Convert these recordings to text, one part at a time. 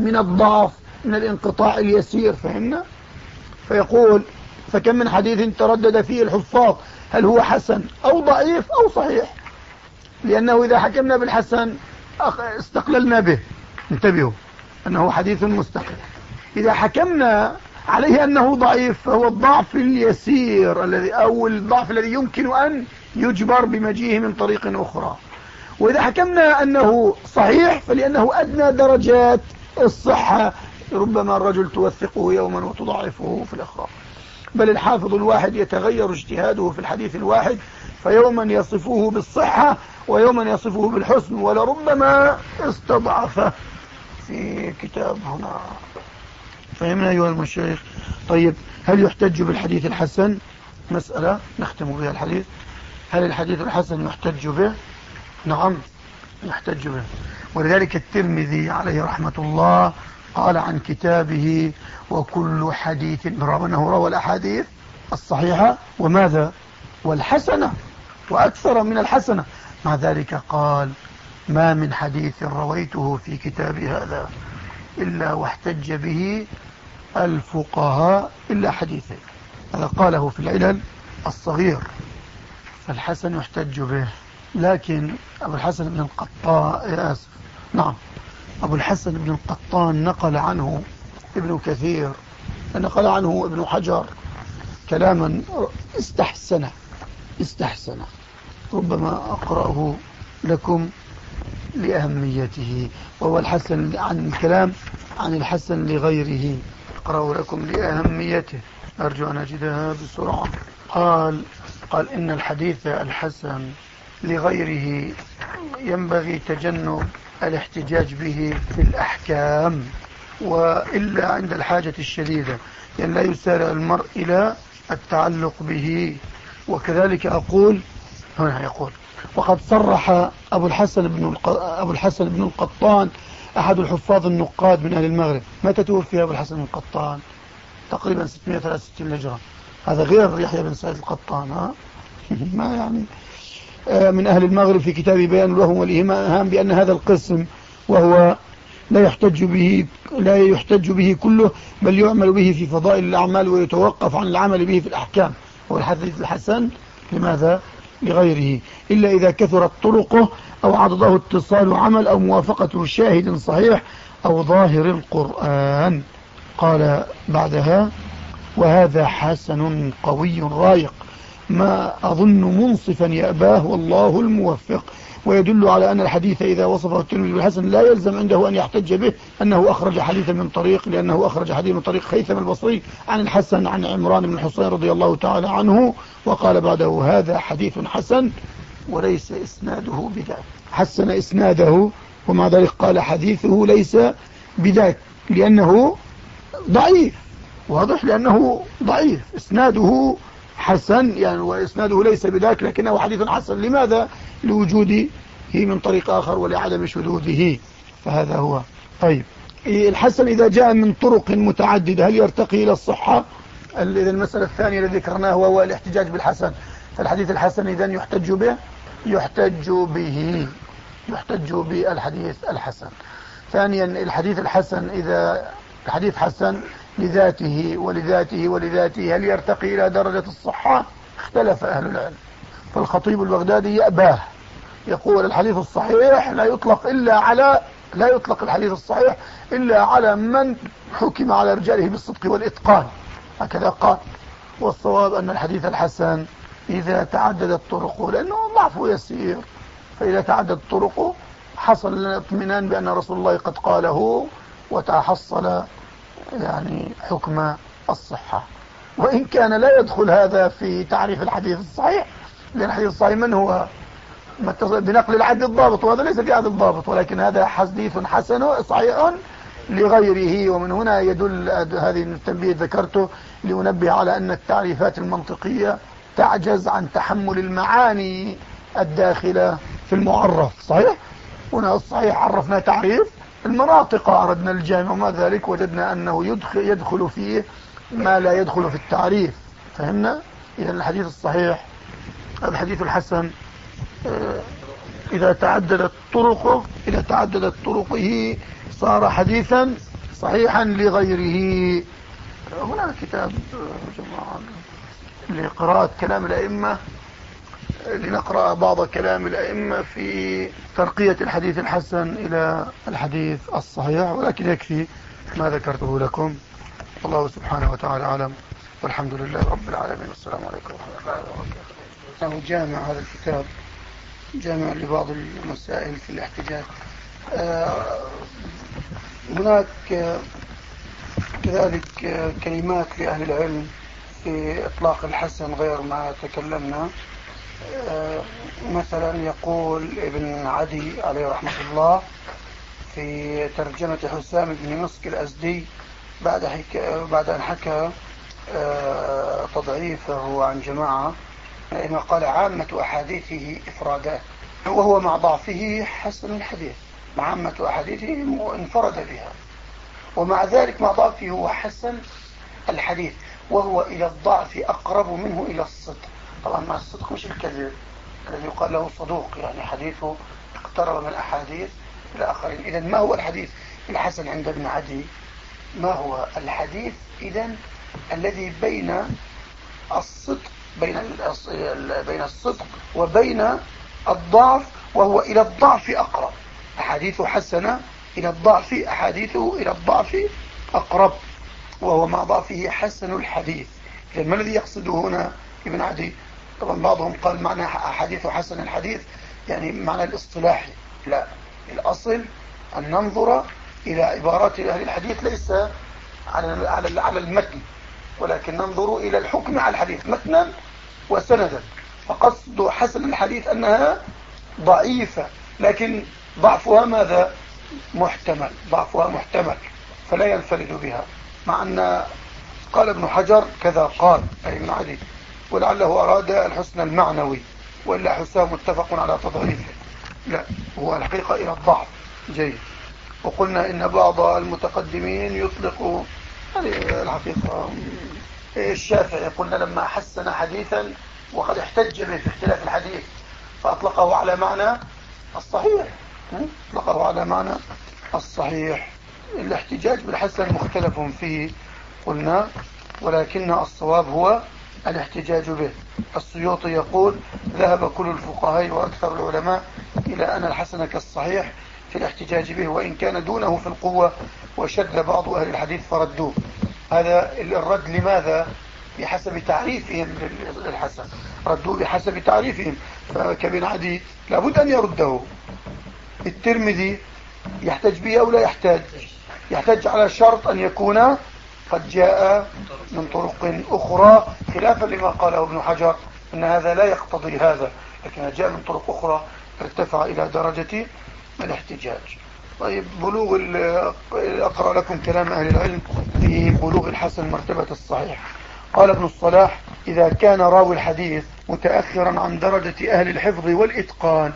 من الضعف من الانقطاع اليسير فهمنا؟ فيقول فكم من حديث تردد فيه الحفاظ هل هو حسن أو ضعيف أو صحيح؟ لأنه إذا حكمنا بالحسن استقللنا به. انتبهوا أنه حديث مستقل. إذا حكمنا عليه أنه ضعيف فهو الضعف اليسير الذي أو الضعف الذي يمكن أن يجبر بمجيئه من طريق أخرى. وإذا حكمنا أنه صحيح فلأنه أدنى درجات الصحة ربما الرجل توثقه يوما وتضعفه في الأخرى بل الحافظ الواحد يتغير اجتهاده في الحديث الواحد فيوما يصفه بالصحة ويوما يصفه بالحسن ولربما استضعفه في كتاب هنا. فهمنا أيها المشايخ؟ طيب هل يحتج بالحديث الحسن؟ مسألة نختم بها الحديث. هل الحديث الحسن يحتج به؟ نعم يحتج به. ولذلك الترمذي عليه رحمة الله قال عن كتابه وكل حديث روى أنه روى الأحاديث الصحيحة وماذا؟ والحسنة وأكثر من الحسنة. مع ذلك قال ما من حديث رويته في كتابي هذا إلا واحتج به الفقهاء إلا حديثين. هذا قاله في العلل الصغير. فالحسن يحتج به. لكن أبو الحسن بن القطان آسف نعم. أبو الحسن بن القطان نقل عنه ابن كثير نقل عنه ابن حجر كلاما استحسن استحسن. ربما أقرأه لكم لأهميته. وهو الحسن عن الكلام عن الحسن لغيره. أقرأه لكم لأهميته. أرجو أن أجدها بسرعة. قال قال إن الحديث الحسن لغيره ينبغي تجنب الاحتجاج به في الأحكام وإلا عند الحاجة الشديدة يعني لا يسارع المرء إلى التعلق به. وكذلك أقول هنا يقول وقد صرح أبو الحسن بن أبو الحسن بن القطان أحد الحفاظ النقاد من أهل المغرب. متى توفي أبو الحسن بن القطان؟ تقريبا 663 هجرة. هذا غير يحيى بن سعيد القطان ها؟ ما يعني من أهل المغرب في كتاب بيان الوهم والإيهام بأن هذا القسم وهو لا يحتج به لا يحتج به كله بل يعمل به في فضائل الأعمال ويتوقف عن العمل به في الأحكام. هو الحديث الحسن لماذا؟ لغيره. إلا إذا كثرت طرقه أو عضده اتصال عمل أو موافقته شاهد صحيح أو ظاهر القرآن. قال بعدها وهذا حسن قوي رايق ما أظن منصفا يأباه والله الموفق. ويدل على أن الحديث إذا وصفه الترمذي بالحسن لا يلزم عنده أن يحتج به أنه أخرج حديثا من طريق لأنه أخرج حديث من طريق خيثم البصري عن الحسن عن عمران بن حسين رضي الله تعالى عنه وقال بعده هذا حديث حسن وليس إسناده بذاك. حسن إسناده ومع ذلك قال حديثه ليس بذاك لأنه ضعيف واضح؟ لأنه ضعيف. إسناده حسن يعني وإسناده ليس بذاك لكنه حديث حسن. لماذا؟ لوجوده من طريق آخر ولعدم شذوذه فهذا هو. طيب. الحسن إذا جاء من طرق متعددة هل يرتقي إلى الصحة؟ إذا المسألة الثانية التي ذكرناها هو الاحتجاج بالحسن. فالحديث الحسن إذا يحتج به يحتج به يحتج بالحديث الحسن. ثانيا الحديث الحسن إذا الحديث حسن لذاته ولذاته ولذاته. هل يرتقي إلى درجة الصحة؟ اختلف أهل العلم. فالخطيب البغدادي يأباه. يقول الحديث الصحيح لا يطلق إلا على لا يطلق الحديث الصحيح إلا على من حكم على رجاله بالصدق والإتقان. هكذا قال. والصواب أن الحديث الحسن إذا تعددت طرقه لأنه ضعفه يسير. فإذا تعددت طرقه حصل لنا اطمئنان بأن رسول الله قد قاله وتحصل يعني حكم الصحة. وإن كان لا يدخل هذا في تعريف الحديث الصحيح لأن الحديث الصحيح من هو؟ بنقل العدل الضابط وهذا ليس في عدل الضابط ولكن هذا حديث حسن صحيح لغيره. ومن هنا يدل هذه التنبيه ذكرته لأنبه على أن التعريفات المنطقية تعجز عن تحمل المعاني الداخلة في المعرف صحيح؟ هنا الصحيح عرفنا تعريف المناطق أردنا الجامع وما ذلك وجدنا أنه يدخل, يدخل فيه ما لا يدخل في التعريف. فهمنا؟ إذا الحديث الصحيح الحديث الحسن آه، إذا تعددت طرقه إذا تعددت طرقه صار حديثا صحيحا لغيره. هنا كتاب جماعة لقراءة كلام الأئمة. لنقرأ بعض كلام الأئمة في ترقية الحديث الحسن إلى الحديث الصحيح ولكن يكفي ما ذكرته لكم. الله سبحانه وتعالى أعلم. والحمد لله رب العالمين. والسلام عليكم ورحمة الله وبركاته. جامع هذا الكتاب جامع لبعض المسائل في الاحتجاج. آه، هناك كذلك كلمات لأهل العلم في إطلاق الحسن غير ما تكلمنا. آه، مثلا يقول ابن عدي عليه رحمة الله في ترجمة حسام بن مسك الأزدي بعد, حكا بعد أن حكى آه، تضعيفه عن جماعة لما قال عامة أحاديثه إفرادات وهو مع ضعفه حسن الحديث عامة أحاديثه انفرد بها ومع ذلك مع ضعفه هو حسن الحديث وهو إلى الضعف أقرب منه إلى الصدق. طبعا مع الصدق مش الكذب الذي يقال له صدوق يعني حديثه اقترب من أحاديث الآخرين إذا ما هو الحديث الحسن عند ابن عدي؟ ما هو الحديث إذا الذي بين الصدق بين بين الصدق وبين الضعف وهو إلى الضعف أقرب. أحاديث حسنة إلى الضعف أحاديثه إلى الضعف أقرب. وهو مع ضعفه حسن الحديث. إذا ما الذي يقصده هنا؟ ابن عدي طبعا بعضهم قال معنى أحاديث حسن الحديث يعني معنى الاصطلاحي لا الأصل أن ننظر إلى عبارات أهل الحديث ليس على على على المتن ولكن ننظر إلى الحكم على الحديث متنا وسندا. فقصد حسن الحديث أنها ضعيفة لكن ضعفها ماذا؟ محتمل ضعفها محتمل فلا ينفرد بها. مع أن قال ابن حجر كذا قال أي ابن عدي. ولعله أراد الحسن المعنوي وإلا حسام متفق على تضعيفه. لا هو الحقيقة إلى الضعف. جيد. وقلنا إن بعض المتقدمين يطلق هذه الحقيقة الشافعي قلنا لما حسن حديثا وقد احتج به في اختلاف الحديث فأطلقه على معنى الصحيح. أطلقه على معنى الصحيح. الاحتجاج بالحسن مختلف فيه قلنا ولكن الصواب هو الاحتجاج به. السيوطي يقول ذهب كل الفقهاء وأكثر العلماء إلى أن الحسن كالصحيح في الاحتجاج به وإن كان دونه في القوة وشد بعض أهل الحديث فردوه. هذا الرد لماذا؟ بحسب تعريفهم للحسن. ردوه بحسب تعريفهم. فكبن عدي لابد أن يرده. الترمذي يحتج به أو لا يحتاج؟ يحتج على شرط أن يكون قد جاء من طرق أخرى خلافا لما قاله ابن حجر أن هذا لا يقتضي هذا لكن جاء من طرق أخرى ارتفع إلى درجة الاحتجاج. طيب بلوغ أقرأ لكم كلام أهل العلم. في بلوغ الحسن مرتبة الصحيح. قال ابن الصلاح إذا كان راوي الحديث متأخرا عن درجة أهل الحفظ والإتقان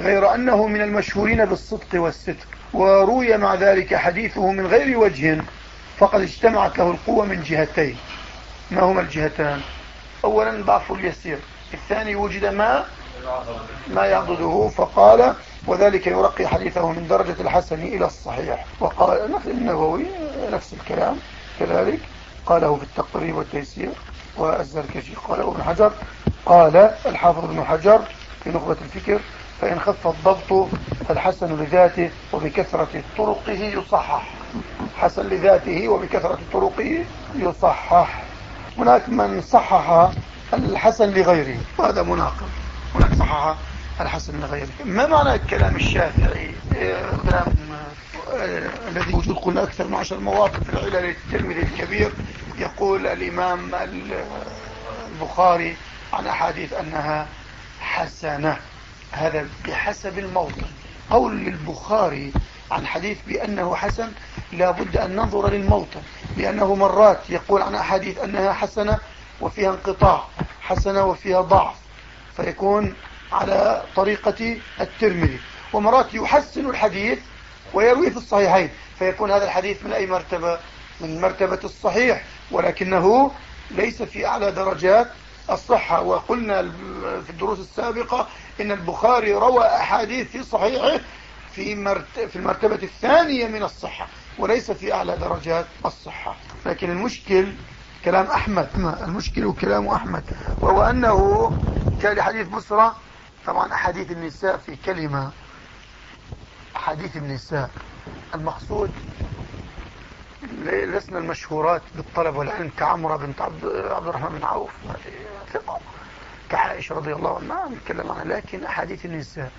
غير أنه من المشهورين بالصدق والستر وروي مع ذلك حديثه من غير وجه فقد اجتمعت له القوة من جهتين. ما هما الجهتان؟ أولا ضعف اليسير الثاني وجد ما ما يعضده فقال وذلك يرقي حديثه من درجة الحسن إلى الصحيح. وقال نفس النووي نفس الكلام كذلك. قاله في التقريب والتيسير والزركشي قاله ابن حجر. قال الحافظ ابن حجر في نخبة الفكر فإن خف الضبط فالحسن لذاته وبكثرة طرقه يصحح. حسن لذاته وبكثرة طرقه يصحح. هناك من صحح الحسن لغيره. وهذا مناقض هناك صحح الحسن لغيره. ما معنى الكلام الشافعي؟ كلام آه، الذي وجود قلنا أكثر من عشر مواقف في العلل الترمذي الكبير. يقول الإمام البخاري عن أحاديث أنها حسنة. هذا بحسب الموطن قول البخاري عن حديث بأنه حسن لابد أن ننظر للموطن لأنه مرات يقول عن أحاديث أنها حسنة وفيها انقطاع حسنة وفيها ضعف فيكون على طريقة الترمذي. ومرات يحسن الحديث ويروي في الصحيحين فيكون هذا الحديث من أي مرتبة؟ من مرتبة الصحيح ولكنه ليس في أعلى درجات الصحة. وقلنا في الدروس السابقة إن البخاري روى أحاديث في صحيحه في, مرت... في المرتبة الثانية من الصحة وليس في أعلى درجات الصحة. لكن المشكل كلام أحمد. المشكل كلام أحمد. وهو أنه كان حديث بصرة. طبعا أحاديث النساء في كلمة. أحاديث النساء. المقصود لسنا المشهورات بالطلب والعلم كعمرة بنت عبد الرحمن بن عوف ثقة كعائشة رضي الله عنها نتكلم عنها. لكن أحاديث النساء.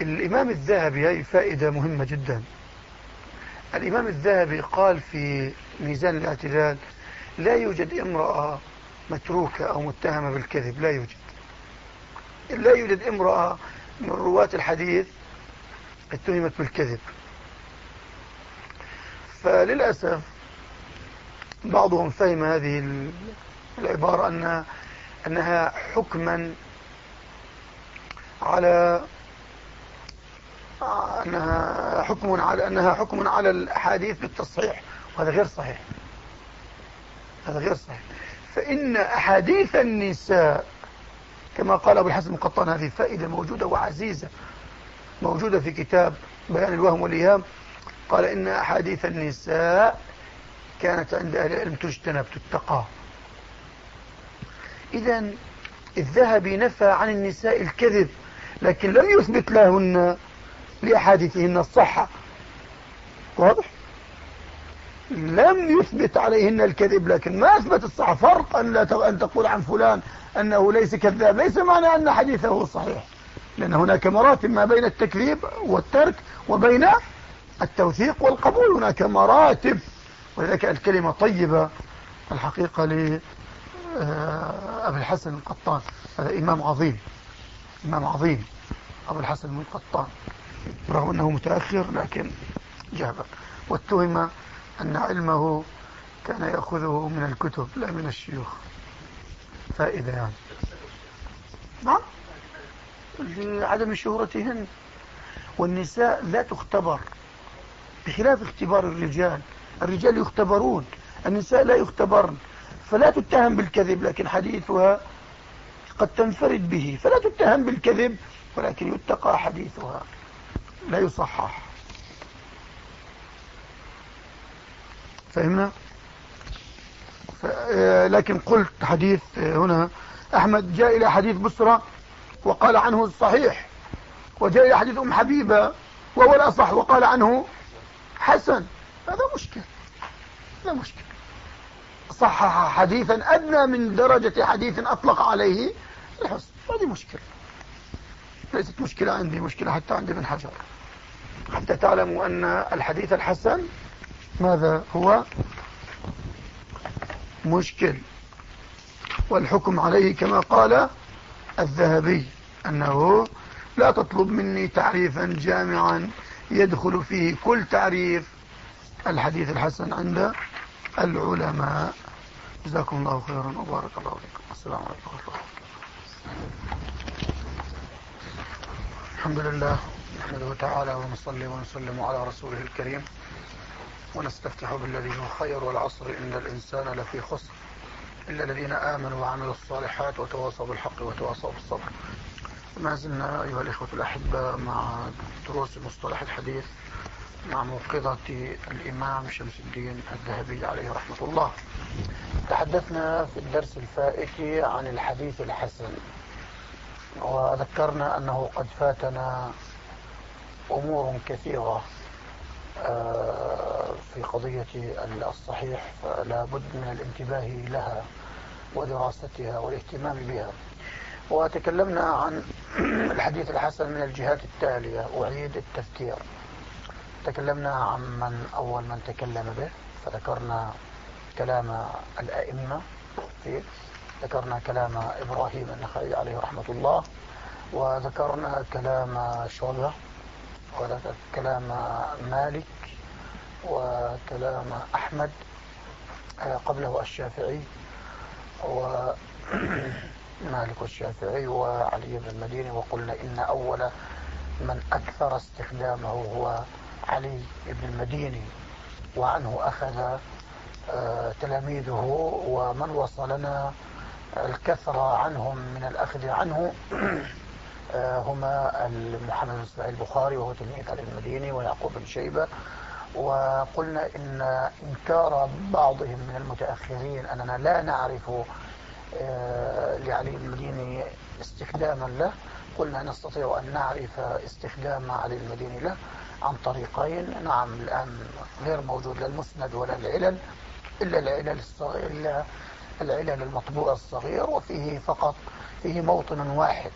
الإمام الذهبي هي فائدة مهمة جدا. الإمام الذهبي قال في ميزان الاعتدال لا يوجد امرأة متروكة أو متهمة بالكذب لا يوجد. لا يوجد امرأة من رواة الحديث اتهمت بالكذب. فللأسف بعضهم فهم هذه العبارة أنها, أنها حكما على أنها حكم على أنها حكم على الأحاديث بالتصحيح. وهذا غير صحيح. هذا غير صحيح. فإن أحاديث النساء كما قال أبو الحسن القطان هذه فائدة موجودة وعزيزة موجودة في كتاب بيان الوهم والإيهام قال إن أحاديث النساء كانت عند أهل العلم تجتنب تتقى. إذا الذهبي نفى عن النساء الكذب لكن لم يثبت لهن لأحاديثهن الصحة. واضح؟ لم يثبت عليهن الكذب لكن ما أثبت الصحة. فرق أن, لا أن تقول عن فلان أنه ليس كذاب. ليس معنى أن حديثه صحيح. لأن هناك مراتب ما بين التكذيب والترك وبين التوثيق والقبول. هناك مراتب. ولذلك الكلمة طيبة الحقيقة لأبي الحسن القطان. هذا إمام عظيم. إمام عظيم أبو الحسن القطان. رغم أنه متأخر لكن جابر واتهم أن علمه كان يأخذه من الكتب لا من الشيوخ. فائدة يعني. نعم. لعدم شهرتهن. والنساء لا تختبر. بخلاف اختبار الرجال الرجال يختبرون. النساء لا يختبرن. فلا تتهم بالكذب لكن حديثها قد تنفرد به. فلا تتهم بالكذب ولكن يتقى حديثها. لا يصحح. فهمنا؟ لكن قلت حديث هنا أحمد جاء إلى حديث بصرة وقال عنه الصحيح وجاء إلى حديث أم حبيبة وهو الأصح وقال عنه حسن. هذا مشكل. هذا مشكل. صحح حديثا أدنى من درجة حديث أطلق عليه الحسن. هذه مشكلة. ليست مشكلة عندي مشكلة حتى عندي ابن حجر. حتى تعلموا أن الحديث الحسن ماذا هو؟ مشكل. والحكم عليه كما قال الذهبي أنه لا تطلب مني تعريفا جامعا يدخل فيه كل تعريف. الحديث الحسن عند العلماء. جزاكم الله خيرا وبارك الله فيكم. السلام عليكم ورحمة الله الحمد لله نحمده تعالى ونصلي ونسلم على رسوله الكريم ونستفتح بالذي هو خير والعصر إن الإنسان لفي خسر. إلا الذين آمنوا وعملوا الصالحات وتواصوا بالحق وتواصوا بالصبر. ما زلنا أيها الإخوة الأحبة مع دروس مصطلح الحديث مع موقظة الإمام شمس الدين الذهبي عليه رحمة الله. تحدثنا في الدرس الفائت عن الحديث الحسن. وذكرنا أنه قد فاتنا أمور كثيرة آه، في قضية الصحيح فلا بد من الانتباه لها ودراستها والاهتمام بها. وتكلمنا عن الحديث الحسن من الجهات التالية أعيد التذكير. تكلمنا عن من أول من تكلم به فذكرنا كلام الأئمة فيه. ذكرنا كلام إبراهيم النخعي عليه رحمة الله وذكرنا كلام شعبة وذكر كلام مالك وكلام أحمد آه، قبله الشافعي ومالك والشافعي وعلي بن المديني وقلنا إن أول من أكثر استخدامه هو علي بن المديني وعنه أخذ آه، تلاميذه ومن وصلنا الكثرة عنهم من الأخذ عنه آه، هما محمد بن إسماعيل البخاري وهو تلميذ علي المديني ويعقوب بن شيبة. وقلنا إن إنكار بعضهم من المتأخرين أننا لا نعرف آه، لعلي المديني استخداما له. قلنا نستطيع أن نعرف استخدام علي المديني له عن طريقين. نعم الآن غير موجود لا المسند ولا العلل إلا العلل الصغير إلا العلل المطبوع الصغير وفيه فقط فيه موطن واحد.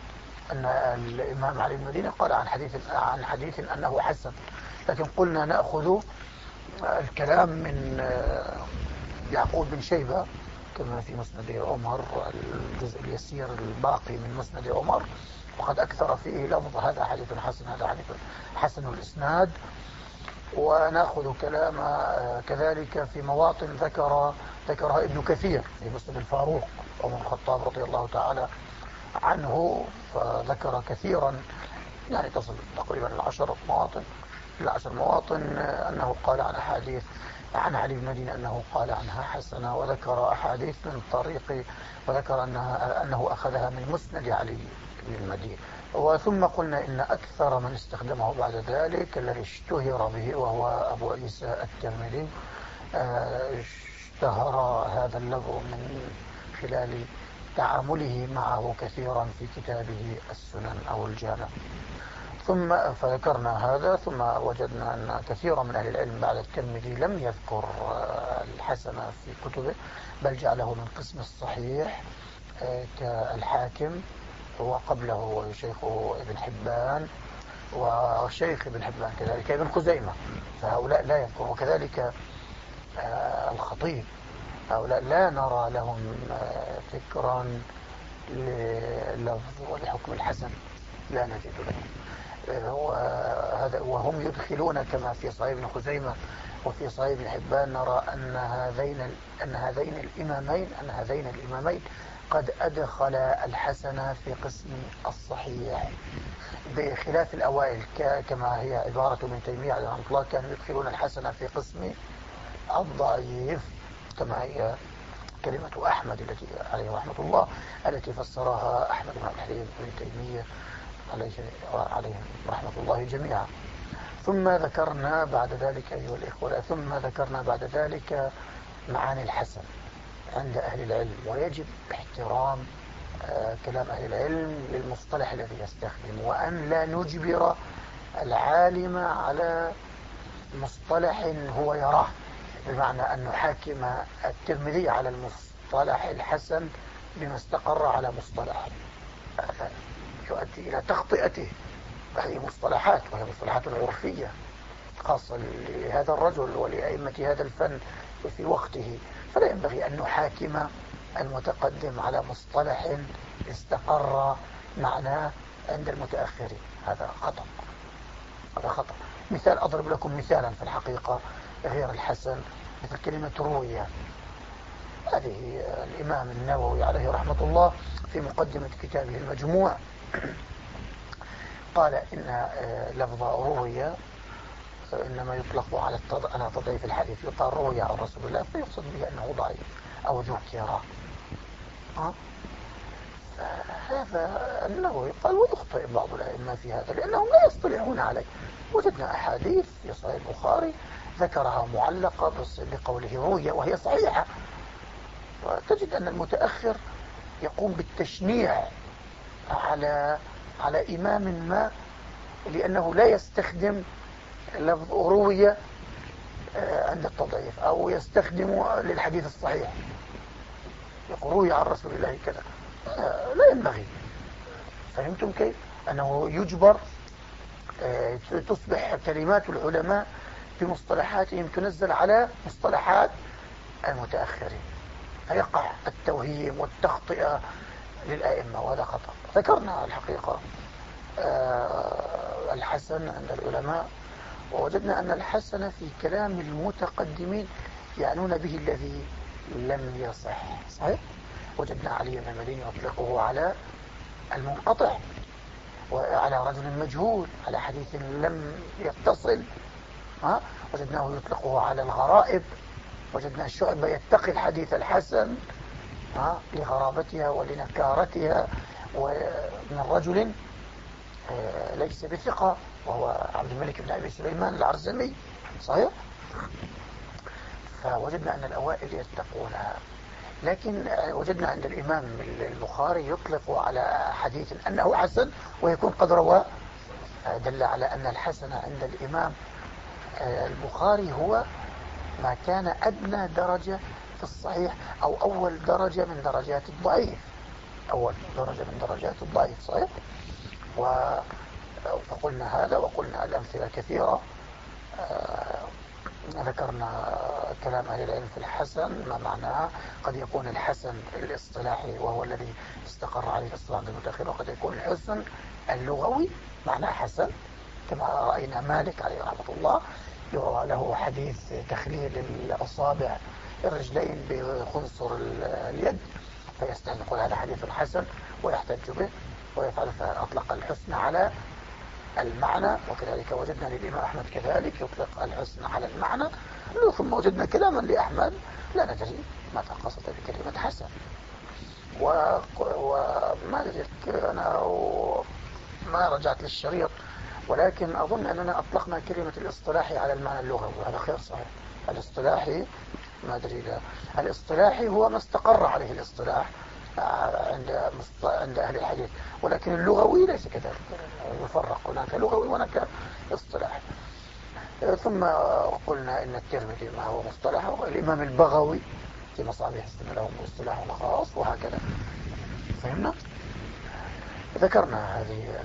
أن الإمام علي المديني قال عن حديث عن حديث أنه حسن. لكن قلنا نأخذ الكلام من آه، يعقوب بن شيبة كما في مسند عمر الجزء اليسير الباقي من مسند عمر. وقد أكثر فيه لفظ هذا حديث حسن هذا حديث حسن الإسناد. ونأخذ كلام آه، كذلك في مواطن ذكر ذكرها ابن كثير في مسند الفاروق عمر الخطاب رضي الله تعالى عنه فذكر كثيرا يعني تصل تقريبا العشر مواطن العشر مواطن أنه قال عن أحاديث عن علي بن مدين أنه قال عنها حسنة وذكر أحاديث من طريق وذكر أنها أنه أخذها من مسند علي بن المدين وثم قلنا إن أكثر من استخدمه بعد ذلك الذي اشتهر به وهو أبو عيسى الترمذي اشتهر هذا اللفظ من خلال تعامله معه كثيرا في كتابه السنن أو الجامع. ثم فذكرنا هذا ثم وجدنا أن كثيرا من أهل العلم بعد الترمذي لم يذكر الحسن في كتبه بل جعله من قسم الصحيح آه، كالحاكم وقبله شيخه ابن حبان وشيخ ابن حبان كذلك ابن خزيمة فهؤلاء لا يذكر. وكذلك الخطيب. هؤلاء لا نرى لهم فكرا للفظ ولحكم الحسن. لا نجد لهم. هذا وهم يدخلون كما في صحيح ابن خزيمة وفي صحيح ابن حبان نرى أن هذين أن هذين الإمامين أن هذين الإمامين قد أدخل الحسن في قسم الصحيح. بخلاف الأوائل كما هي عبارة من تيمية رحمة الله كانوا يدخلون الحسن في قسم الضعيف كما هي كلمة أحمد التي عليه رحمة الله التي فسرها أحمد بن الحليم بن تيمية عليهم رحمة الله جميعا. ثم ذكرنا بعد ذلك أيها الإخوة ثم ذكرنا بعد ذلك معاني الحسن عند أهل العلم ويجب احترام آه، كلام أهل العلم للمصطلح الذي يستخدم وأن لا نجبر العالم على مصطلح هو يراه. بمعنى أن نحاكم الترمذي على المصطلح الحسن بما استقر على مصطلح يؤدي إلى تخطئته. هذه مصطلحات وهي مصطلحات عرفية خاصة لهذا الرجل ولأئمة هذا الفن في وقته. فلا ينبغي أن نحاكم المتقدم على مصطلح استقر معناه عند المتأخرين. هذا خطأ. هذا خطأ. مثال أضرب لكم مثالا في الحقيقة. غير الحسن مثل كلمة روية. هذه الإمام النووي عليه رحمة الله في مقدمة كتابه المجموع. قال إن آه، لفظ روية آه، إنما يطلق على على تضعيف الحديث. يقال روية عن رسول الله فيقصد به أنه ضعيف أو ذكر أه؟ هذا النووي قال ويخطئ بعض الأئمة في هذا لأنهم لا يصطلحون عليه. وجدنا أحاديث في صحيح البخاري ذكرها معلقة بقوله روية وهي صحيحة. وتجد أن المتأخر يقوم بالتشنيع على على إمام ما لأنه لا يستخدم لفظ روية آه، عند التضعيف أو يستخدم للحديث الصحيح. يقول روي عن رسول الله كذا. آه، لا ينبغي. فهمتم كيف؟ أنه يجبر آه، تصبح كلمات العلماء بمصطلحاتهم تنزل على مصطلحات المتأخرين. فيقع التوهيم والتخطئة للأئمة وهذا خطأ. ذكرنا الحقيقة آه، الحسن عند العلماء ووجدنا أن الحسن في كلام المتقدمين يعنون به الذي لم يصح. صحيح؟ وجدنا علي بن المديني يطلقه على المنقطع وعلى رجل مجهول على حديث لم يتصل ها وجدناه يطلقه على الغرائب وجدنا الشعب يتقي الحديث الحسن لغرابتها ولنكارتها ومن رجل آه، ليس بثقة وهو عبد الملك بن أبي سليمان العرزمي صحيح؟ فوجدنا أن الأوائل يتقونها. لكن وجدنا عند الإمام البخاري يطلق على حديث أنه حسن ويكون قد روى دل على أن الحسن عند الإمام البخاري هو ما كان أدنى درجة في الصحيح أو أول درجة من درجات الضعيف. أول درجة من درجات الضعيف صحيح؟ و فقلنا هذا وقلنا الأمثلة كثيرة. آه، ذكرنا كلام أهل العلم في الحسن ما معناه قد يكون الحسن الاصطلاحي وهو الذي استقر عليه الاصطلاح المتأخر وقد يكون الحسن اللغوي معناه حسن كما رأينا مالك عليه رحمة الله. يرى له حديث تخليل الأصابع الرجلين بخنصر اليد فيستهل يقول هذا حديث حسن ويحتج به ويفعل فأطلق الحسن على المعنى وكذلك وجدنا للإمام أحمد كذلك يطلق الحسن على المعنى. ثم وجدنا كلاما لأحمد لا ندري ماذا قصد بكلمة حسن. وما أدري أنا ما رجعت للشريط. ولكن أظن أننا أطلقنا كلمة الاصطلاحي على المعنى اللغوي. وهذا خير صحيح. الاصطلاحي ما أدري لا الاصطلاحي هو ما استقر عليه الاصطلاح عند عند أهل الحديث. ولكن اللغوي ليس كذلك. يفرق. هناك لغوي وهناك اصطلاح. ثم قلنا إن الترمذي ما هو مصطلح الإمام البغوي في مصابيح له مصطلح خاص وهكذا. فهمنا؟ ذكرنا هذه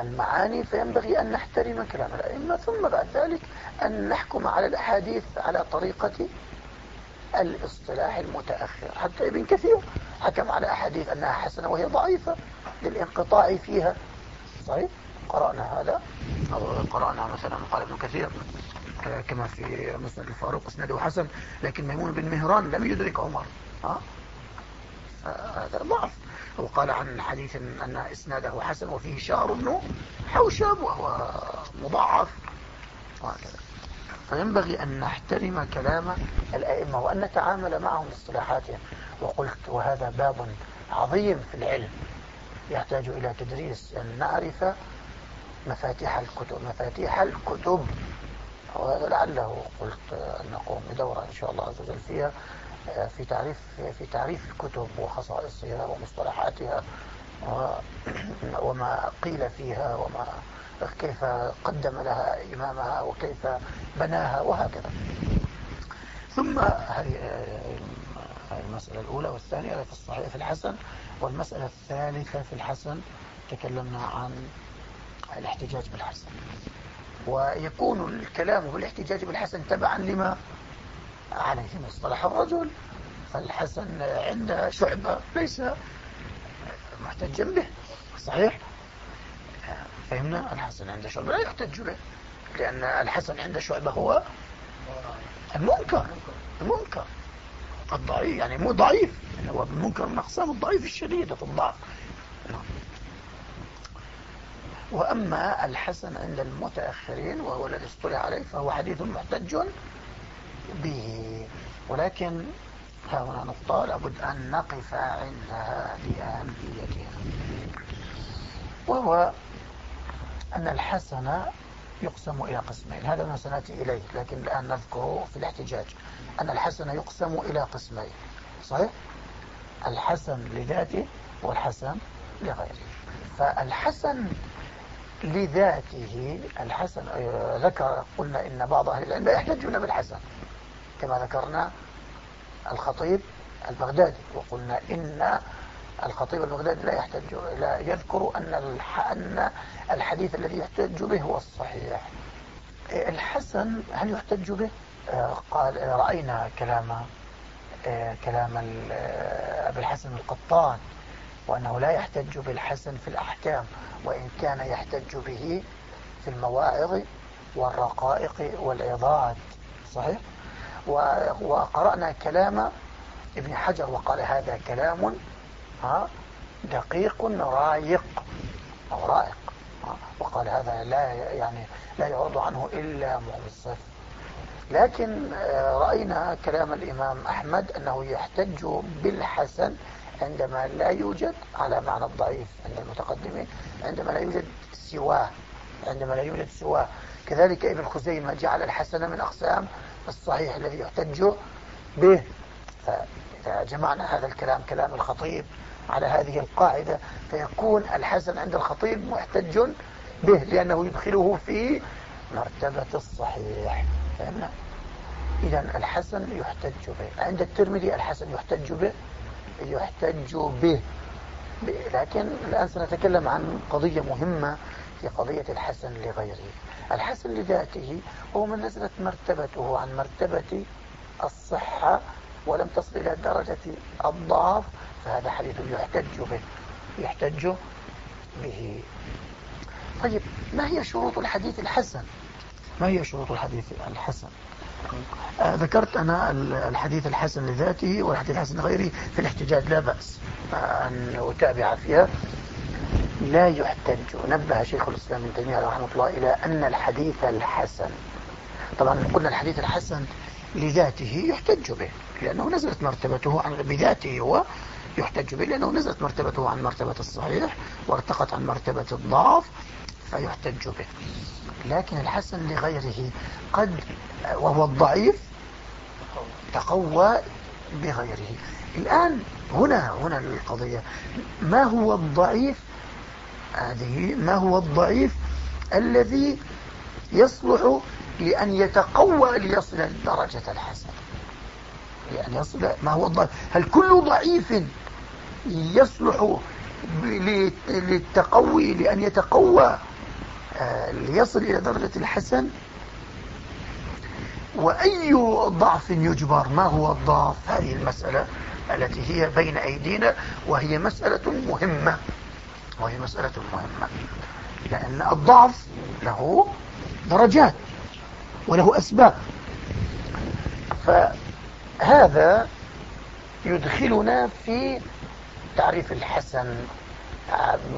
المعاني فينبغي أن نحترم كلام الأئمة. ثم بعد ذلك أن نحكم على الأحاديث على طريقة الاصطلاح المتأخر. حتى ابن كثير حكم على أحاديث أنها حسنة وهي ضعيفة للانقطاع فيها. صحيح؟ قرأنا هذا؟ أو قرأنا مثلا قال ابن كثير كما في مسند الفاروق إسناده حسن لكن ميمون بن مهران لم يدرك عمر. ها؟ هذا ضعف وقال عن حديث أن إسناده حسن وفيه شعر بن حوشب وهو مضاعف وهكذا. فينبغي أن نحترم كلام الأئمة وأن نتعامل معهم باصطلاحاتهم وقلت وهذا باب عظيم في العلم. يحتاج إلى تدريس. أن نعرف مفاتيح الكتب مفاتيح الكتب. وهذا لعله قلت أن نقوم بدورة إن شاء الله عز وجل فيها. في تعريف في تعريف الكتب وخصائصها ومصطلحاتها وما قيل فيها وما كيف قدم لها إمامها وكيف بناها وهكذا. ثم هذه المسألة الأولى والثانية في الصحيح في الحسن والمسألة الثالثة في الحسن تكلمنا عن الاحتجاج بالحسن. ويكون الكلام بالاحتجاج بالحسن تبعا لما عليه مصطلح الرجل فالحسن عند شعبة ليس محتجا به صحيح؟ فهمنا؟ الحسن عند شعبة لا يحتج به لأن الحسن عند شعبة هو المنكر المنكر. الضعيف يعني مو ضعيف يعني هو المنكر من أقسام الضعيف الشديدة الضعف. وأما الحسن عند المتأخرين وهو الذي اصطلح عليه فهو حديث محتج به. ولكن هنا نقطة لابد أن نقف عندها لأهميتها وهو أن الحسن يقسم إلى قسمين. هذا ما سنأتي إليه لكن الآن نذكره في الاحتجاج. أن الحسن يقسم إلى قسمين صحيح؟ الحسن لذاته والحسن لغيره. فالحسن لذاته الحسن ذكر قلنا إن بعض أهل العلم يحتجون بالحسن. كما ذكرنا الخطيب البغدادي. وقلنا إن الخطيب البغدادي لا يحتج لا يذكر أن أن الحديث الذي يحتج به هو الصحيح. الحسن هل يحتج به؟ آه، قال آه، رأينا كلام آه، كلام أبي الحسن القطان وأنه لا يحتج بالحسن في الأحكام وإن كان يحتج به في المواعظ والرقائق والعظات صحيح؟ وقرأنا كلام ابن حجر وقال هذا كلام دقيق رايق أو رائق وقال هذا لا يعني لا يعرض عنه إلا منصف لكن آه، رأينا كلام الإمام أحمد أنه يحتج بالحسن عندما لا يوجد على معنى الضعيف عند المتقدمين عندما لا يوجد سواه عندما لا يوجد سواه. كذلك ابن خزيمة جعل الحسن من أقسام الصحيح الذي يحتج به. فإذا جمعنا هذا الكلام كلام الخطيب على هذه القاعدة فيكون الحسن عند الخطيب محتج به لأنه يدخله في مرتبة الصحيح. فهمنا؟ إذا الحسن يحتج به. عند الترمذي الحسن يحتج به يحتج به. لكن الآن سنتكلم عن قضية مهمة في قضية الحسن لغيره. الحسن لذاته هو من نزلت مرتبته عن مرتبة الصحة ولم تصل إلى درجة الضعف فهذا حديث يحتج به يحتج به. طيب ما هي شروط الحديث الحسن؟ ما هي شروط الحديث الحسن؟ آه ذكرت أنا الحديث الحسن لذاته والحديث الحسن لغيره في الاحتجاج لا بأس. أن أتابع فيها. لا يحتج نبه شيخ الإسلام ابن تيمية رحمه الله إلى أن الحديث الحسن. طبعا قلنا الحديث الحسن لذاته يحتج به لأنه نزلت مرتبته عن بذاته هو يحتج به لأنه نزلت مرتبته عن مرتبة الصحيح وارتقت عن مرتبة الضعف فيحتج به. لكن الحسن لغيره قد وهو الضعيف تقوى بغيره. الآن هنا هنا القضية. ما هو الضعيف؟ هذه ما هو الضعيف الذي يصلح لأن يتقوى ليصل لدرجة الحسن لأن يصل ما هو الضعيف؟ هل كل ضعيف يصلح للتقوي لأن يتقوى آه، ليصل إلى درجة الحسن؟ وأي ضعف يجبر؟ ما هو الضعف؟ هذه المسألة التي هي بين أيدينا وهي مسألة مهمة. وهي مسألة مهمة. لأن الضعف له درجات وله أسباب. فهذا يدخلنا في تعريف الحسن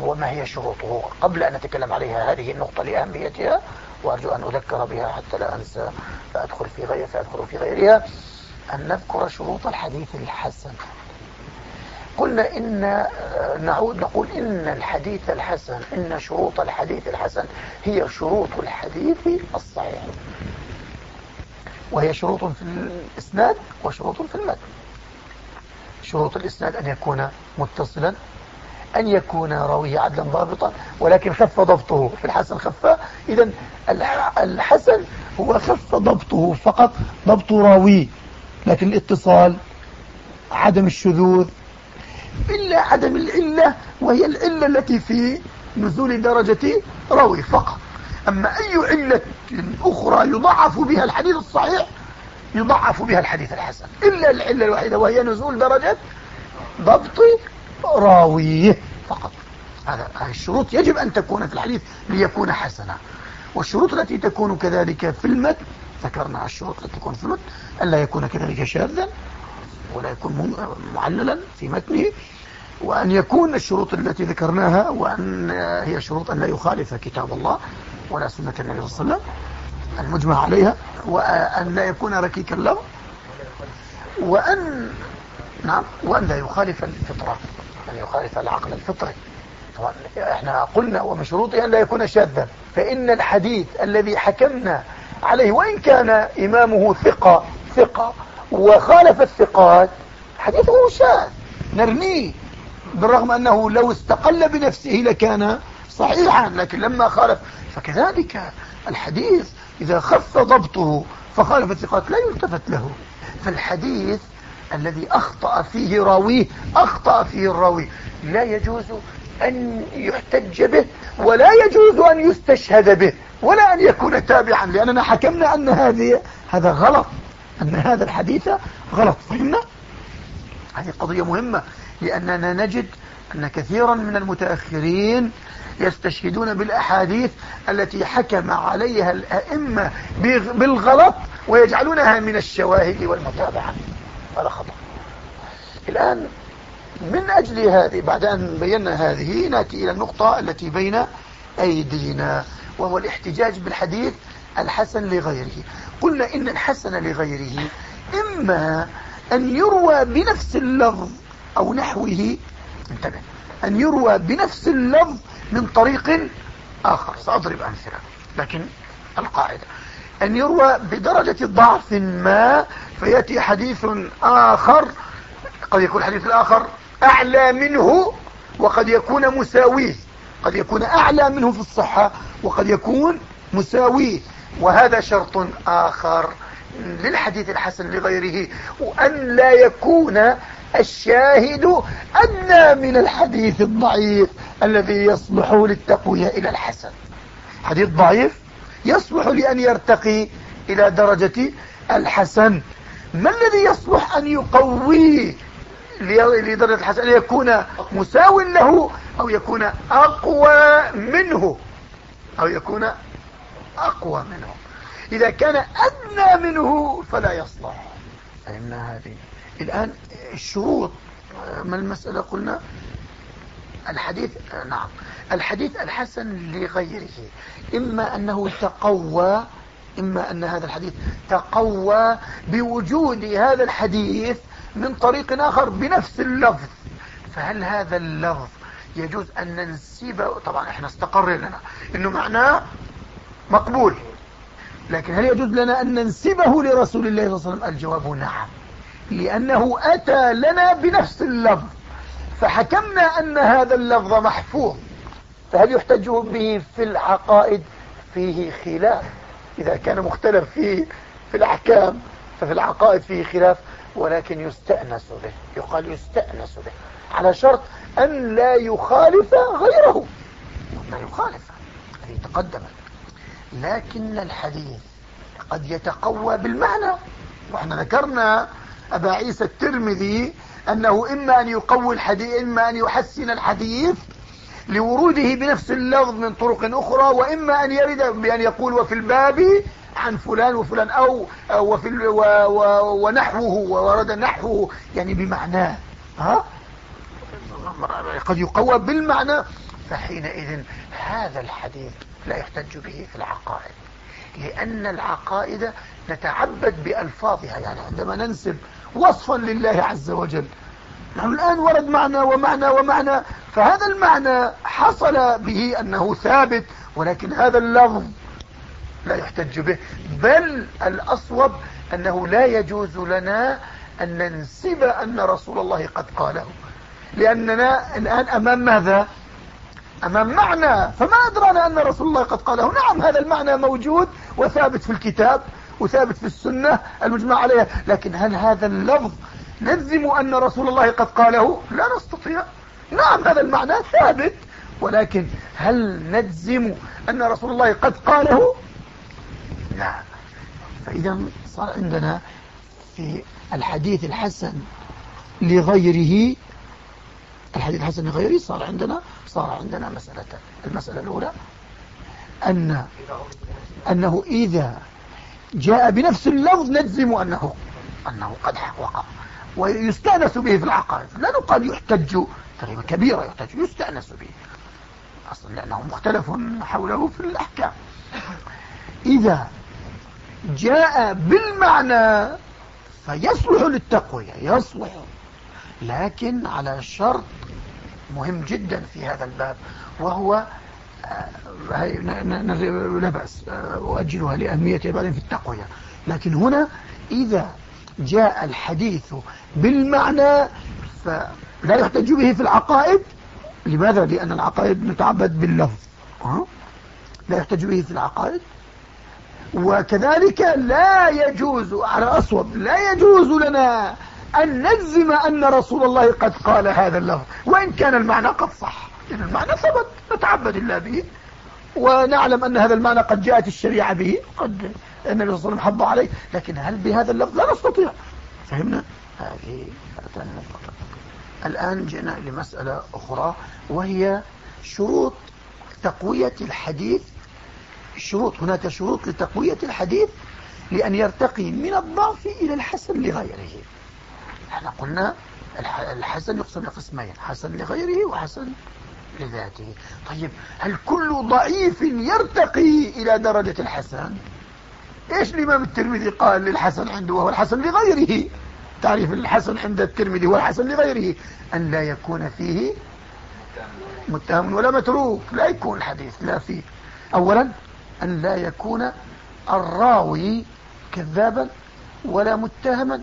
وما هي شروطه. قبل أن نتكلم عليها هذه النقطة لأهميتها وأرجو أن أذكر بها حتى لا أنسى فأدخل في غير فأدخل في غيرها أن نذكر شروط الحديث الحسن. قلنا إن نعود نقول إن الحديث الحسن إن شروط الحديث الحسن هي شروط الحديث الصحيح. وهي شروط في الإسناد وشروط في المتن. شروط الإسناد أن يكون متصلا أن يكون راويه عدلا ضابطا ولكن خف ضبطه. في الحسن خف. إذا الحسن هو خف ضبطه فقط ضبط راويه. لكن الاتصال عدم الشذوذ إلا عدم العلة وهي العلة التي في نزول درجة راوي فقط. أما أي علة أخرى يضعف بها الحديث الصحيح يضعف بها الحديث الحسن. إلا العلة الوحيدة وهي نزول درجة ضبط راويه فقط. هذا الشروط يجب أن تكون في الحديث ليكون حسنا. والشروط التي تكون كذلك في المتن ذكرنا الشروط التي تكون في المتن ألا يكون كذلك شاذا ولا يكون معللا في متنه وأن يكون الشروط التي ذكرناها وأن هي شروط أن لا يخالف كتاب الله ولا سنة النبي صلى الله عليه وسلم المجمع عليها وأن لا يكون ركيكا له وأن نعم وأن لا يخالف الفطرة أن يخالف العقل الفطري. طبعا إحنا قلنا ومشروطه أن لا يكون شاذا فإن الحديث الذي حكمنا عليه وإن كان إمامه ثقة ثقة وخالف الثقات. حديثه شاذ. نرميه بالرغم أنه لو استقل بنفسه لكان صحيحا لكن لما خالف فكذلك الحديث إذا خف ضبطه فخالف الثقات لا يلتفت له. فالحديث الذي أخطأ فيه راويه أخطأ فيه الراوي لا يجوز أن يحتج به ولا يجوز أن يستشهد به ولا أن يكون تابعا لأننا حكمنا أن هذه هذا غلط. أن هذا الحديث غلط. فهمنا هذه قضية مهمة لأننا نجد أن كثيرا من المتأخرين يستشهدون بالأحاديث التي حكم عليها الأئمة بالغلط ويجعلونها من الشواهد والمتابعة. هذا خطأ. الآن من أجل هذه بعد أن بينا هذه نأتي إلى النقطة التي بين أيدينا وهو الاحتجاج بالحديث الحسن لغيره. قلنا إن الحسن لغيره إما أن يروى بنفس اللفظ أو نحوه انتبه أن يروى بنفس اللفظ من طريق آخر. سأضرب أمثلة لكن القاعدة. أن يروى بدرجة ضعف ما فيأتي حديث آخر قد يكون الحديث الآخر أعلى منه وقد يكون مساويه قد يكون أعلى منه في الصحة وقد يكون مساويه. وهذا شرط آخر للحديث الحسن لغيره وأن لا يكون الشاهد أدنى من الحديث الضعيف الذي يصلح للتقوية إلى الحسن. حديث ضعيف يصلح لأن يرتقي إلى درجة الحسن. ما الذي يصلح أن يقويه لدرجة الحسن؟ أن يكون مساو له أو يكون أقوى منه أو يكون أقوى منه إذا كان أدنى منه فلا يصلح. فهمنا هذه الآن الشروط ما المسألة قلنا؟ الحديث نعم. الحديث الحسن لغيره. إما أنه تقوى إما أن هذا الحديث تقوى بوجود هذا الحديث من طريق آخر بنفس اللفظ. فهل هذا اللفظ يجوز أن ننسبه؟ طبعا إحنا استقر لنا إنه معناه مقبول. لكن هل يجوز لنا أن ننسبه لرسول الله صلى الله عليه وسلم؟ الجواب نعم. لأنه أتى لنا بنفس اللفظ. فحكمنا أن هذا اللفظ محفوظ. فهل يحتج به في العقائد؟ فيه خلاف. إذا كان مختلف فيه في الأحكام ففي العقائد فيه خلاف. ولكن يستأنس به. يقال يستأنس به. على شرط أن لا يخالف غيره. لا يخالف. هذه تقدمت. لكن الحديث قد يتقوى بالمعنى. وإحنا ذكرنا أبا عيسى الترمذي أنه إما أن يقوي الحديث إما أن يحسن الحديث لوروده بنفس اللفظ من طرق أخرى وإما أن يرد بأن يقول وفي الباب عن فلان وفلان أو وفي و و ونحوه وورد نحوه يعني بمعناه ها؟ قد يقوى بالمعنى. فحينئذ هذا الحديث لا يحتج به في العقائد. لأن العقائد نتعبد بألفاظها يعني عندما ننسب وصفا لله عز وجل نحن الآن ورد معنى ومعنى ومعنى فهذا المعنى حصل به أنه ثابت ولكن هذا اللفظ لا يحتج به. بل الأصوب أنه لا يجوز لنا أن ننسب أن رسول الله قد قاله. لأننا الآن أمام ماذا؟ أمام معنى فما أدرانا أن رسول الله قد قاله. نعم هذا المعنى موجود وثابت في الكتاب وثابت في السنة المجمع عليها. لكن هل هذا اللفظ نلزم أن رسول الله قد قاله؟ لا نستطيع. نعم هذا المعنى ثابت. ولكن هل نجزم أن رسول الله قد قاله؟ لا. فإذا صار عندنا في الحديث الحسن لغيره الحديث الحسن لغيره صار عندنا صار عندنا مسألتان المسألة الأولى أن أنه إذا جاء بنفس اللفظ نجزم أنه أنه قد وقع. ويستأنس به في العقائد. لا نقال يحتج كلمة كبيرة يحتج يستأنس به. أصلا لأنه مختلف حوله في الأحكام. إذا جاء بالمعنى فيصلح للتقوية يصلح. لكن على شرط مهم جدا في هذا الباب وهو آه، لا بأس آه، أؤجلها لأهميتها بعدين في التقوية. لكن هنا إذا جاء الحديث بالمعنى فلا يحتج به في العقائد لماذا؟ لأن العقائد نتعبد باللفظ. لا يحتج به في العقائد. وكذلك لا يجوز على أصوب لا يجوز لنا أن نجزم أن رسول الله قد قال هذا اللفظ. وإن كان المعنى قد صح. إن المعنى ثبت. نتعبد الله به. ونعلم أن هذا المعنى قد جاءت الشريعة به. قد النبي صلى الله عليه وسلم عليه. لكن هل بهذا اللفظ؟ لا نستطيع. فهمنا؟ هذه الآن جئنا لمسألة أخرى وهي شروط تقوية الحديث. شروط هناك شروط لتقوية الحديث لأن يرتقي من الضعف إلى الحسن لغيره. إحنا قلنا الحسن يقسم لقسمين حسن لغيره وحسن لذاته. طيب هل كل ضعيف يرتقي إلى درجة الحسن؟ إيش الإمام الترمذي قال للحسن عنده وهو الحسن لغيره؟ تعريف الحسن عند الترمذي هو الحسن لغيره. أن لا يكون فيه متهم ولا متروك لا يكون الحديث لا فيه. أولا أن لا يكون الراوي كذابا ولا متهما.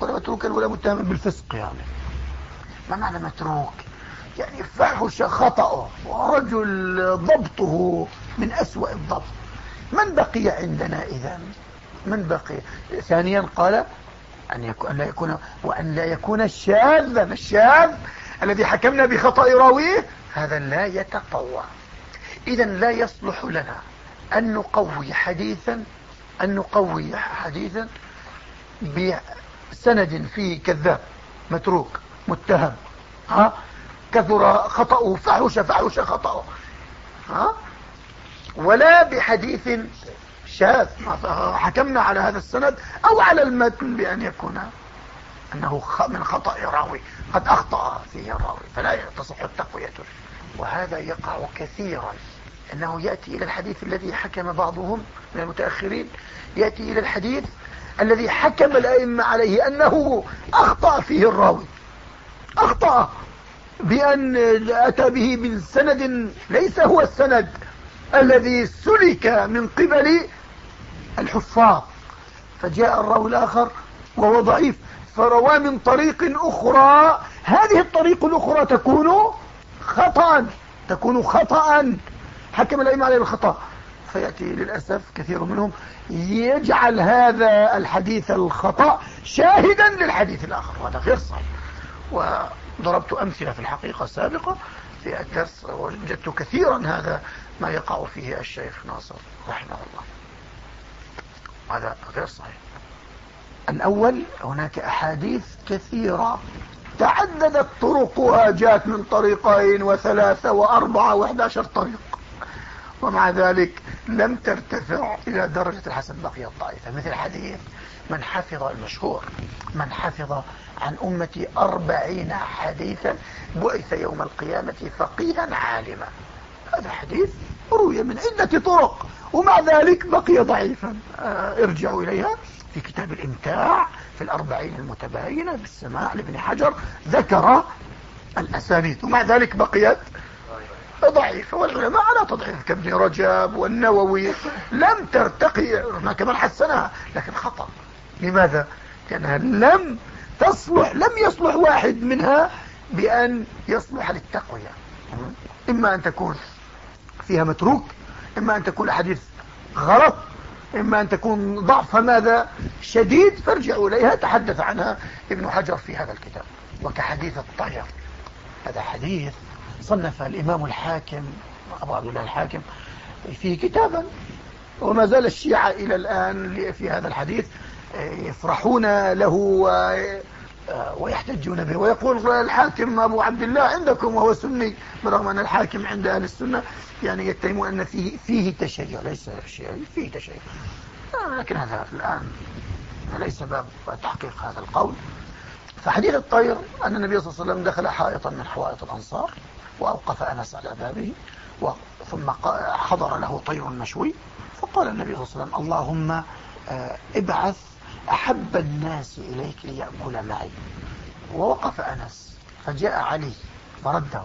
ولا متروكا ولا متهما بالفسق يعني. ما معنى متروك يعني فحش خطأه ورجل ضبطه من أسوأ الضبط. من بقي عندنا إذا؟ من بقي؟ ثانيا قال أن, يكون لا يكون وأن لا يكون شاذا الشاذ الذي حكمنا بخطأ راويه هذا لا يتقوى إذا لا يصلح لنا أن نقوي حديثا أن نقوي حديثا بسند فيه كذاب متروك متهم. ها؟ كثر خطأه فحش فحش خطأه. ها؟ ولا بحديث شاذ. حكمنا على هذا السند أو على المتن بأن يكون أنه من خطأ راوي قد أخطأ فيه الراوي فلا تصح التقوية. وهذا يقع كثيرا. أنه يأتي إلى الحديث الذي حكم بعضهم من المتأخرين يأتي إلى الحديث الذي حكم الأئمة عليه أنه أخطأ فيه الراوي. أخطأ بأن أتى به من سند ليس هو السند الذي سلك من قبل الحفاظ. فجاء الراوي الآخر وهو ضعيف فروى من طريق أخرى هذه الطريق الأخرى تكون خطأ تكون خطأ. حكم الأئمة عليه الخطأ فيأتي للأسف كثير منهم يجعل هذا الحديث الخطأ شاهدا للحديث الآخر. وهذا غير صحيح. وضربت أمثلة في الحقيقة السابقة في الدرس وجدت كثيرا هذا ما يقع فيه الشيخ ناصر رحمه الله. هذا غير صحيح. الأول هناك أحاديث كثيرة تعددت طرقها جاءت من طريقين وثلاثة وأربعة وإحدى عشر طريق. ومع ذلك لم ترتفع إلى درجة الحسن بقية الضعيفة مثل حديث من حفظ المشهور من حفظ عن أمتي أربعين حديثا بعث يوم القيامة فقيها عالما. هذا حديث روي من عدة طرق ومع ذلك بقي ضعيفا. آه، ارجعوا إليها في كتاب الإمتاع في الأربعين المتباينة بالسماع لابن حجر ذكر الأسانيد ومع ذلك بقيت ضعيفة والعلماء على تضعيف. كابن رجب والنووي لم ترتقي. هناك من حسنها لكن خطأ. لماذا؟ لأنها لم تصلح لم يصلح واحد منها بأن يصلح للتقوية. إما أن تكون فيها متروك إما أن تكون حديث غلط إما أن تكون ضعف ماذا؟ شديد. فارجعوا إليها. تحدث عنها ابن حجر في هذا الكتاب. وكحديث الطير. هذا حديث صنف الإمام الحاكم أبو عبد الله الحاكم فيه كتابا وما زال الشيعة إلى الآن في هذا الحديث يفرحون له ويحتجون به. ويقول الحاكم أبو عبد الله عندكم وهو سني برغم أن الحاكم عند أهل السنة يعني يتهمون أن فيه, فيه تشيع ليس شيعي فيه تشيع. لكن هذا الآن ليس باب تحقيق هذا القول. فحديث الطير أن النبي صلى الله عليه وسلم دخل حائطا من حوائط الأنصار. وأوقف أنس على بابه ثم حضر له طير مشوي فقال النبي صلى الله عليه وسلم اللهم آه، ابعث أحب الناس إليك ليأكل معي. ووقف أنس فجاء علي فرده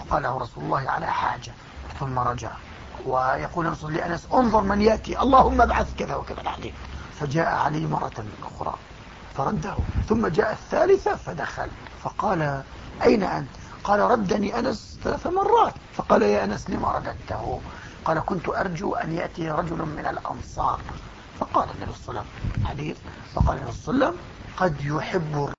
وقال له رسول الله على حاجة. ثم رجع ويقول رسول لأنس انظر من يأتي اللهم ابعث كذا وكذا الحديث فجاء علي مرة أخرى فرده ثم جاء الثالثة فدخل فقال أين أنت؟ قال ردني أنس ثلاث مرات. فقال يا أنس لما رددته؟ قال كنت أرجو أن يأتي رجل من الأنصار. فقال النبي صلى الله عليه وسلم قد يحب